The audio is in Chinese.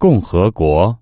共和国。